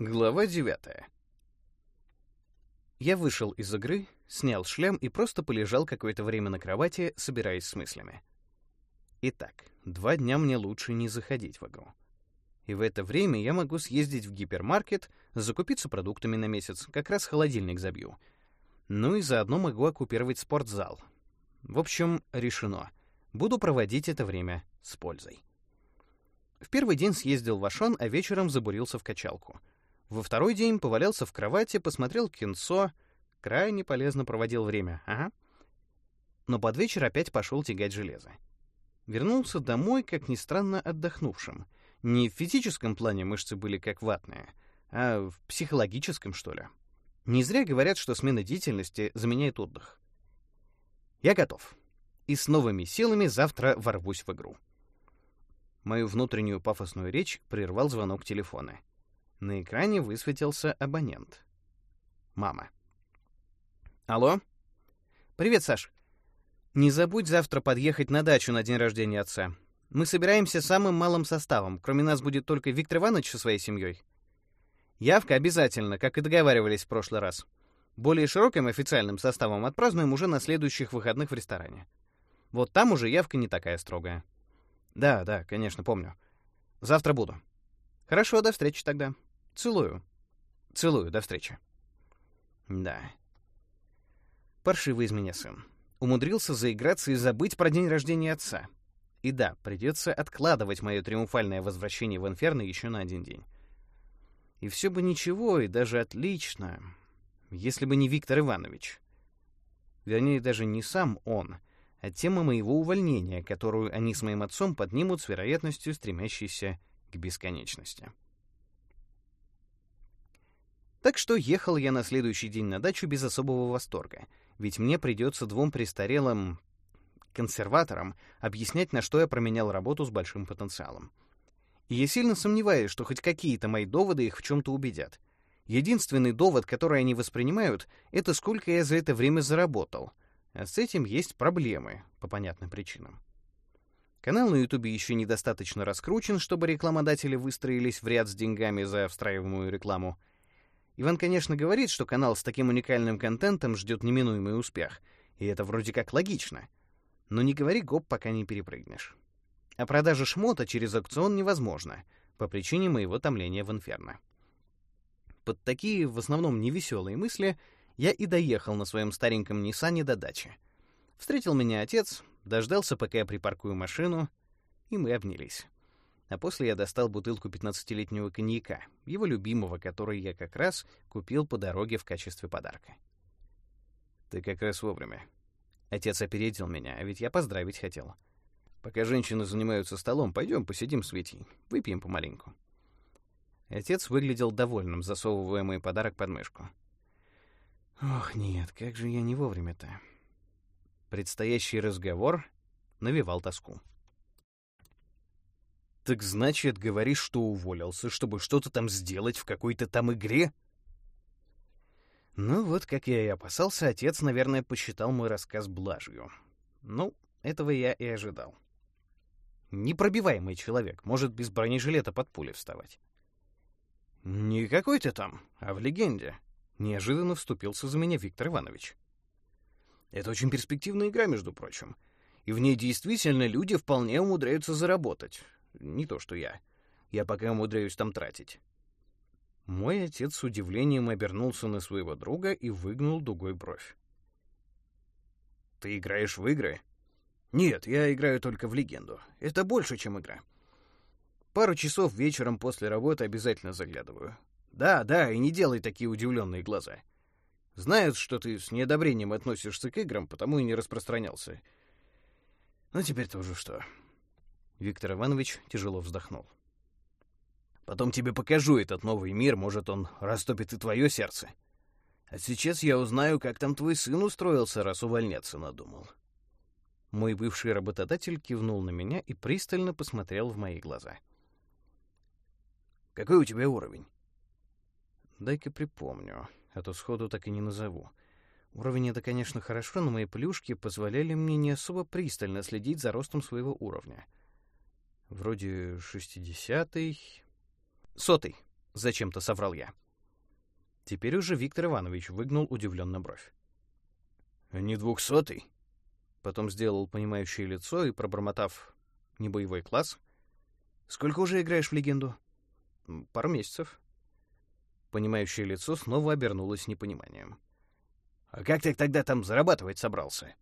Глава девятая. Я вышел из игры, снял шлем и просто полежал какое-то время на кровати, собираясь с мыслями. Итак, два дня мне лучше не заходить в игру. И в это время я могу съездить в гипермаркет, закупиться продуктами на месяц, как раз холодильник забью. Ну и заодно могу оккупировать спортзал. В общем, решено. Буду проводить это время с пользой. В первый день съездил в Ашан, а вечером забурился в качалку. Во второй день повалялся в кровати, посмотрел кинцо. Крайне полезно проводил время, ага. Но под вечер опять пошел тягать железо. Вернулся домой, как ни странно, отдохнувшим. Не в физическом плане мышцы были как ватные, а в психологическом, что ли. Не зря говорят, что смена деятельности заменяет отдых. Я готов. И с новыми силами завтра ворвусь в игру. Мою внутреннюю пафосную речь прервал звонок телефона. На экране высветился абонент. Мама. Алло? Привет, Саш. Не забудь завтра подъехать на дачу на день рождения отца. Мы собираемся самым малым составом. Кроме нас будет только Виктор Иванович со своей семьей. Явка обязательно, как и договаривались в прошлый раз. Более широким официальным составом отпразднуем уже на следующих выходных в ресторане. Вот там уже явка не такая строгая. Да, да, конечно, помню. Завтра буду. Хорошо, до встречи тогда. Целую. Целую, до встречи. Да. Паршивый из меня сын. Умудрился заиграться и забыть про день рождения отца. И да, придется откладывать мое триумфальное возвращение в Инферно еще на один день. И все бы ничего, и даже отлично, если бы не Виктор Иванович. Вернее, даже не сам он — а тема моего увольнения, которую они с моим отцом поднимут с вероятностью, стремящейся к бесконечности. Так что ехал я на следующий день на дачу без особого восторга, ведь мне придется двум престарелым консерваторам объяснять, на что я променял работу с большим потенциалом. И я сильно сомневаюсь, что хоть какие-то мои доводы их в чем-то убедят. Единственный довод, который они воспринимают, это сколько я за это время заработал, а с этим есть проблемы, по понятным причинам. Канал на Ютубе еще недостаточно раскручен, чтобы рекламодатели выстроились в ряд с деньгами за встраиваемую рекламу. Иван, конечно, говорит, что канал с таким уникальным контентом ждет неминуемый успех, и это вроде как логично. Но не говори гоп, пока не перепрыгнешь. А продажа шмота через аукцион невозможно, по причине моего томления в Инферно. Под такие, в основном, невеселые мысли — я и доехал на своем стареньком Ниссане до дачи. Встретил меня отец, дождался, пока я припаркую машину, и мы обнялись. А после я достал бутылку 15-летнего коньяка, его любимого, который я как раз купил по дороге в качестве подарка. «Ты как раз вовремя». Отец опередил меня, а ведь я поздравить хотел. «Пока женщины занимаются столом, пойдем посидим с Витей, выпьем помаленьку». Отец выглядел довольным, засовывая мой подарок под мышку. Ох, нет, как же я не вовремя-то. Предстоящий разговор навевал тоску. «Так значит, говоришь, что уволился, чтобы что-то там сделать в какой-то там игре?» Ну вот, как я и опасался, отец, наверное, посчитал мой рассказ блажью. Ну, этого я и ожидал. Непробиваемый человек, может без бронежилета под пули вставать. «Не какой ты там, а в легенде», Неожиданно вступился за меня Виктор Иванович. Это очень перспективная игра, между прочим. И в ней действительно люди вполне умудряются заработать. Не то, что я. Я пока умудряюсь там тратить. Мой отец с удивлением обернулся на своего друга и выгнул дугой бровь. «Ты играешь в игры?» «Нет, я играю только в легенду. Это больше, чем игра. Пару часов вечером после работы обязательно заглядываю. Да, да, и не делай такие удивленные глаза. Знают, что ты с неодобрением относишься к играм, потому и не распространялся. Ну, теперь-то уже что. Виктор Иванович тяжело вздохнул. Потом тебе покажу этот новый мир, может, он растопит и твое сердце. А сейчас я узнаю, как там твой сын устроился, раз увольняться надумал. Мой бывший работодатель кивнул на меня и пристально посмотрел в мои глаза. «Какой у тебя уровень?» Дай-ка припомню, а то сходу так и не назову. Уровень это, конечно, хорошо, но мои плюшки позволяли мне не особо пристально следить за ростом своего уровня. Вроде шестидесятый... Сотый. — зачем-то соврал я. Теперь уже Виктор Иванович выгнул удивленно бровь. «Не двухсотый?» Потом сделал понимающее лицо и, пробормотав «не боевой класс», «Сколько уже играешь в легенду?» «Пару месяцев». Понимающее лицо снова обернулось непониманием. «А как ты тогда там зарабатывать собрался?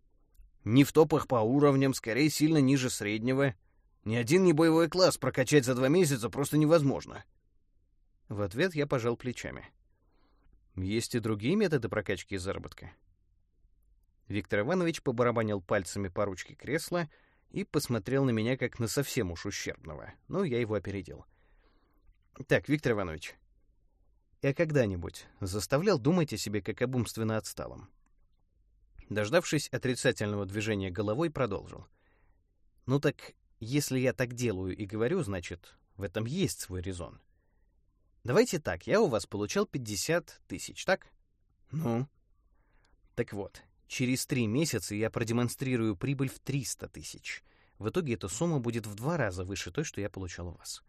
Не в топах по уровням, скорее сильно ниже среднего. Ни один не боевой класс прокачать за два месяца просто невозможно». В ответ я пожал плечами. Есть и другие методы прокачки и заработка. Виктор Иванович побарабанил пальцами по ручке кресла и посмотрел на меня как на совсем уж ущербного, но я его опередил. «Так, Виктор Иванович, я когда-нибудь заставлял думать о себе как об умственно отсталом?» Дождавшись отрицательного движения головой, продолжил. «Ну так, если я так делаю и говорю, значит, в этом есть свой резон. Давайте так, я у вас получал 50 тысяч, так? Ну? Так вот, через три месяца я продемонстрирую прибыль в 300 тысяч. В итоге эта сумма будет в два раза выше той, что я получал у вас.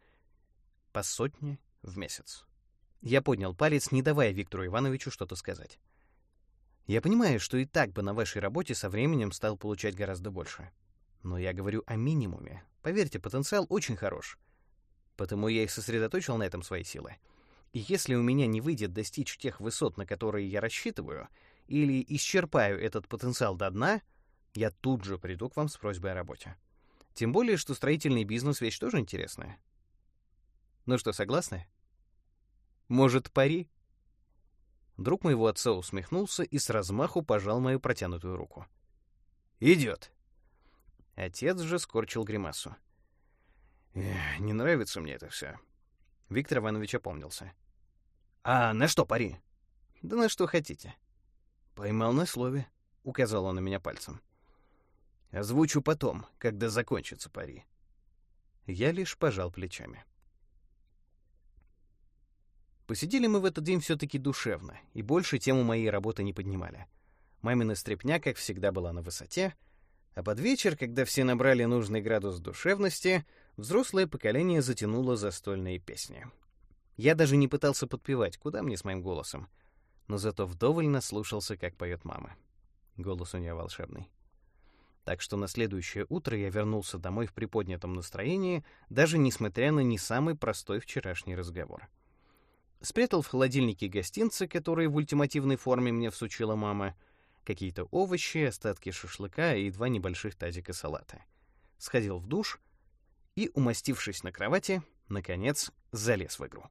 По сотне в месяц. Я поднял палец, не давая Виктору Ивановичу что-то сказать. Я понимаю, что и так бы на вашей работе со временем стал получать гораздо больше. Но я говорю о минимуме. Поверьте, потенциал очень хорош. Потому я и сосредоточил на этом свои силы. И если у меня не выйдет достичь тех высот, на которые я рассчитываю, или исчерпаю этот потенциал до дна, я тут же приду к вам с просьбой о работе. Тем более, что строительный бизнес вещь тоже интересная. Ну что, согласны? Может, пари? Друг моего отца усмехнулся и с размаху пожал мою протянутую руку. «Идет!» Отец же скорчил гримасу. «Не нравится мне это все». Виктор Иванович опомнился. «А на что пари?» «Да на что хотите». «Поймал на слове», — указал он на меня пальцем. «Озвучу потом, когда закончится пари». Я лишь пожал плечами. Посидели мы в этот день все-таки душевно, и больше тему моей работы не поднимали. Мамина стряпня, как всегда, была на высоте, а под вечер, когда все набрали нужный градус душевности, взрослое поколение затянуло застольные песни. Я даже не пытался подпевать, куда мне с моим голосом, но зато вдоволь наслушался, как поет мама. Голос у нее волшебный. Так что на следующее утро я вернулся домой в приподнятом настроении, даже несмотря на не самый простой вчерашний разговор. Спрятал в холодильнике гостинцы, которые в ультимативной форме мне всучила мама, какие-то овощи, остатки шашлыка и два небольших тазика салата. Сходил в душ — и, умастившись на кровати, наконец залез в игру.